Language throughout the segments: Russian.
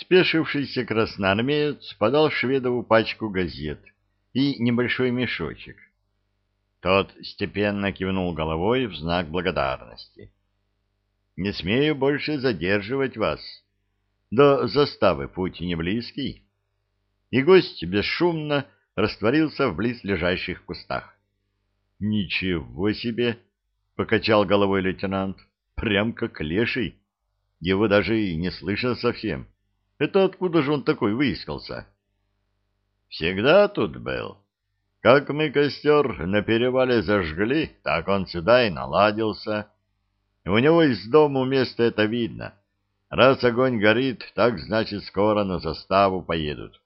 Спешившийся красноармеец подал Шведову пачку газет и небольшой мешочек. Тот степенно кивнул головой в знак благодарности. «Не смею больше задерживать вас. До заставы путь не близкий». И гость бесшумно растворился в близлежащих кустах. «Ничего себе!» — покачал головой лейтенант. «Прям как леший. Его даже и не слышно совсем. Это откуда же он такой выискался?» «Всегда тут был. Как мы костер на перевале зажгли, так он сюда и наладился. У него из дому место это видно. Раз огонь горит, так значит скоро на заставу поедут.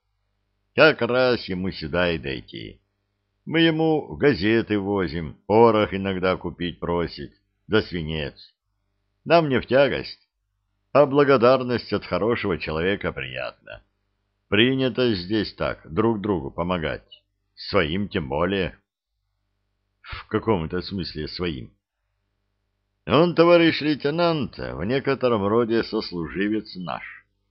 Как раз ему сюда и дойти». Мы ему газеты возим, порох иногда купить просит, да свинец. Нам не в тягость, а благодарность от хорошего человека приятна. Принято здесь так, друг другу помогать. Своим тем более. В каком-то смысле своим. Он, товарищ лейтенант, в некотором роде сослуживец наш,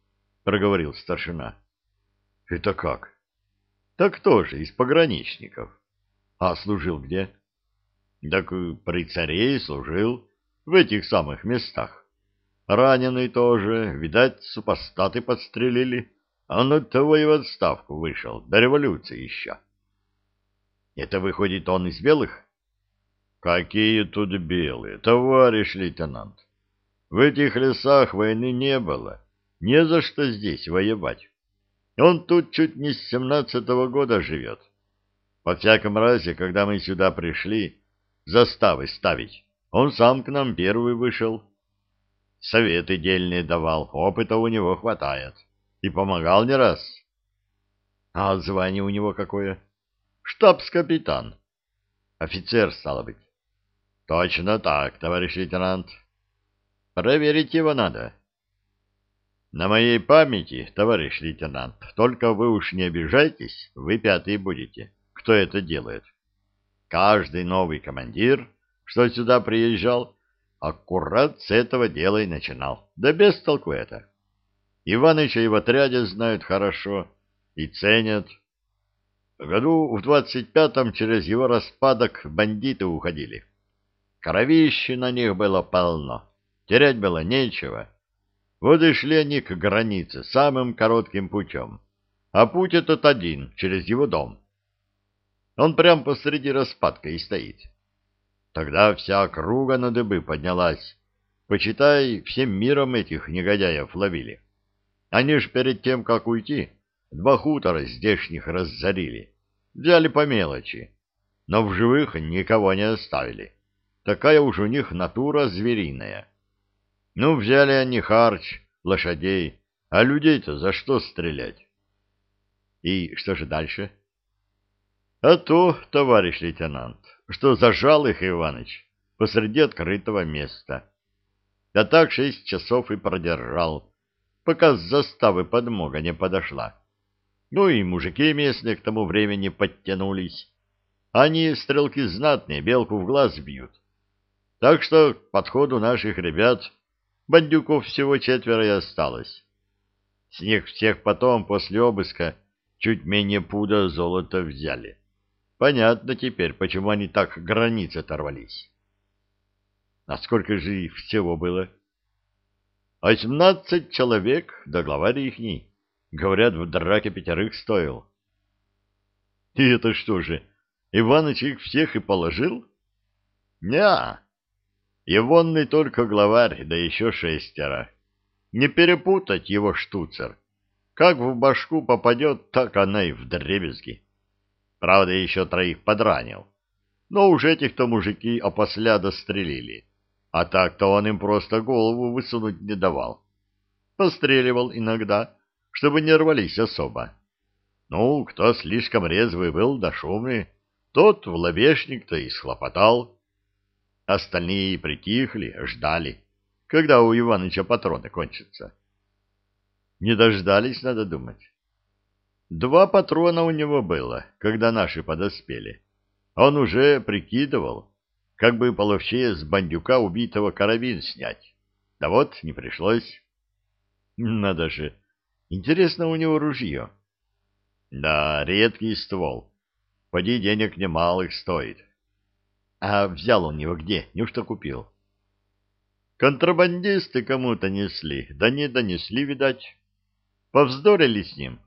— проговорил старшина. — Это как? — Так тоже из пограничников. А служил где? Так при царе служил, в этих самых местах. Раненый тоже, видать, супостаты подстрелили, а он от того и в отставку вышел, до революции еще. Это выходит он из белых? Какие тут белые, товарищ лейтенант? В этих лесах войны не было, не за что здесь воевать. Он тут чуть не с семнадцатого года живет. По всяком разе, когда мы сюда пришли, заставы ставить, он сам к нам первый вышел. Советы дельные давал, опыта у него хватает. И помогал не раз. А звание у него какое? Штабс-капитан. Офицер, стало быть. Точно так, товарищ лейтенант. Проверить его надо. На моей памяти, товарищ лейтенант, только вы уж не обижайтесь, вы пятый будете кто это делает. Каждый новый командир, что сюда приезжал, аккурат с этого дела и начинал. Да без толку это. Иваныча и в отряде знают хорошо и ценят. Году в двадцать пятом через его распадок бандиты уходили. Кровищи на них было полно, терять было нечего. Вот и шли они к границе самым коротким путем. А путь этот один, через его дом. Он прям посреди распадка и стоит. Тогда вся округа на дыбы поднялась. Почитай, всем миром этих негодяев ловили. Они ж перед тем, как уйти, два хутора здешних разорили. Взяли по мелочи, но в живых никого не оставили. Такая уж у них натура звериная. Ну, взяли они харч, лошадей, а людей-то за что стрелять? И что же дальше? — а то, товарищ лейтенант, что зажал их Иваныч посреди открытого места. Да так шесть часов и продержал, пока с заставы подмога не подошла. Ну и мужики местные к тому времени подтянулись. Они, стрелки знатные, белку в глаз бьют. Так что к подходу наших ребят бандюков всего четверо и осталось. С них всех потом, после обыска, чуть менее пуда золота взяли. Понятно теперь, почему они так границы оторвались. А сколько же их всего было? Восемнадцать человек, да главарь ихний. Говорят, в драке пятерых стоил. И это что же, Иваныч их всех и положил? Ня, Ивонный только главарь, да еще шестеро. Не перепутать его штуцер. Как в башку попадет, так она и в дребезги. Правда, еще троих подранил. Но уж этих-то мужики опосля дострелили. А так-то он им просто голову высунуть не давал. Постреливал иногда, чтобы не рвались особо. Ну, кто слишком резвый был да шумный, тот в лобешник-то и схлопотал. Остальные притихли, ждали, когда у Иваныча патроны кончатся. Не дождались, надо думать. Два патрона у него было, когда наши подоспели. Он уже прикидывал, как бы половчее с бандюка убитого карабин снять. Да вот, не пришлось. Надо же, Интересно у него ружье. Да, редкий ствол. Поди денег немалых стоит. А взял он его где? Неужто купил? Контрабандисты кому-то несли, да не донесли, видать. Повздорили с ним.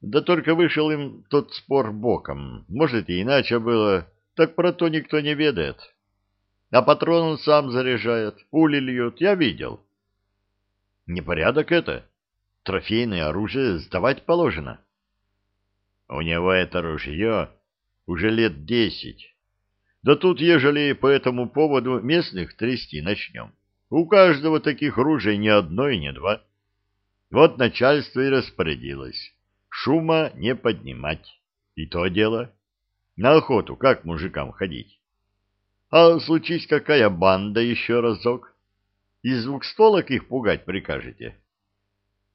Да только вышел им тот спор боком. Может, и иначе было, так про то никто не ведает. А патрон он сам заряжает, пули льет, я видел. Непорядок это. Трофейное оружие сдавать положено. У него это ружье уже лет десять. Да тут, ежели по этому поводу местных трясти начнем, у каждого таких ружей ни одно и не два. Вот начальство и распорядилось. Шума не поднимать. И то дело. На охоту как мужикам ходить? А случись какая банда еще разок? Из двухстволок их пугать прикажете?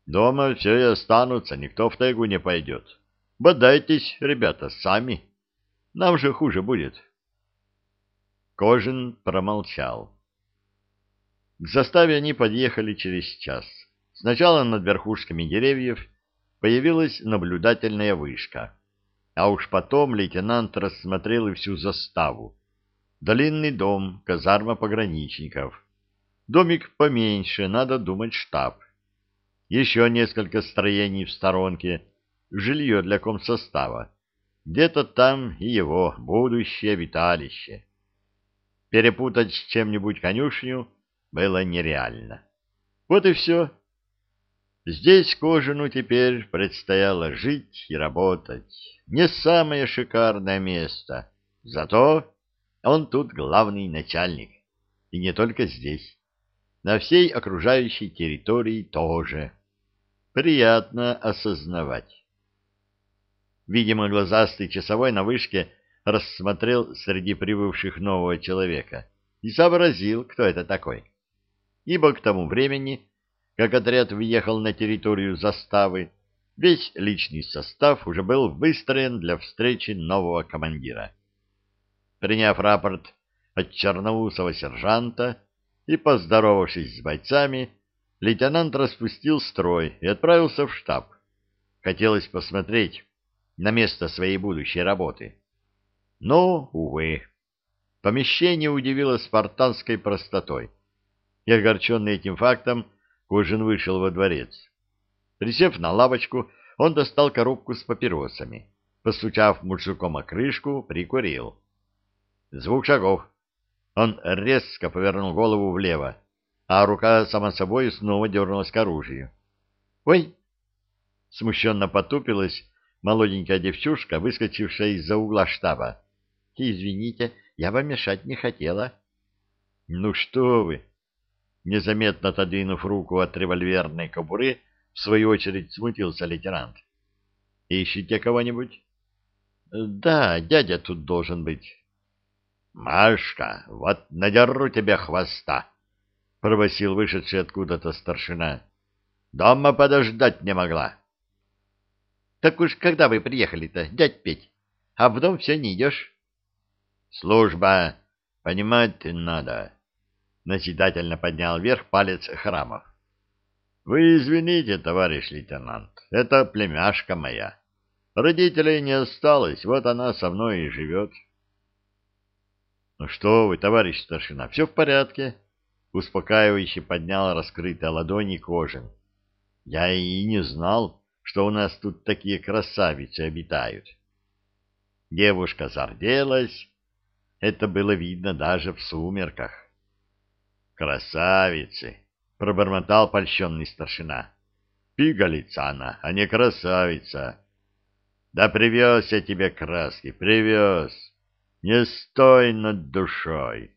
Дома все и останутся, никто в тайгу не пойдет. Бодайтесь, ребята, сами. Нам же хуже будет. Кожин промолчал. К заставе они подъехали через час. Сначала над верхушками деревьев появилась наблюдательная вышка, а уж потом лейтенант рассмотрел и всю заставу. Длинный дом, казарма пограничников. Домик поменьше, надо думать, штаб. Еще несколько строений в сторонке, жилье для комсостава. Где-то там и его будущее виталище. Перепутать с чем-нибудь конюшню было нереально. Вот и все. Здесь Кожину теперь предстояло жить и работать. Не самое шикарное место, зато он тут главный начальник. И не только здесь. На всей окружающей территории тоже. Приятно осознавать. Видимо, глазастый часовой на вышке рассмотрел среди прибывших нового человека и сообразил, кто это такой. Ибо к тому времени, как отряд въехал на территорию заставы, весь личный состав уже был выстроен для встречи нового командира. Приняв рапорт от черноусого сержанта и поздоровавшись с бойцами, лейтенант распустил строй и отправился в штаб. Хотелось посмотреть на место своей будущей работы. Но, увы, помещение удивило спартанской простотой. И огорченный этим фактом, Кожин вышел во дворец. Присев на лавочку, он достал коробку с папиросами. Постучав мужиком о крышку, прикурил. Звук шагов. Он резко повернул голову влево, а рука сама собой снова дернулась к оружию. «Ой!» Смущенно потупилась молоденькая девчушка, выскочившая из-за угла штаба. «Извините, я вам мешать не хотела». «Ну что вы!» Незаметно отодвинув руку от револьверной кобуры, в свою очередь смутился лейтенант. «Ищите кого-нибудь?» «Да, дядя тут должен быть». «Машка, вот надеру тебе хвоста!» — пробасил вышедший откуда-то старшина. «Дома подождать не могла». «Так уж когда вы приехали-то, дядь Петь? А в дом все не идешь?» «Служба, понимать надо», — назидательно поднял вверх палец Храмов. «Вы извините, товарищ лейтенант, это племяшка моя. Родителей не осталось, вот она со мной и живет». Ну что вы, товарищ старшина, все в порядке. Успокаивающе поднял раскрытые ладони Кожин. Я и не знал, что у нас тут такие красавицы обитают. Девушка зарделась. Это было видно даже в сумерках. Красавицы, пробормотал польщенный старшина. Пигалица она, а не красавица. Да привез я тебе краски, привез. Не стой над душой.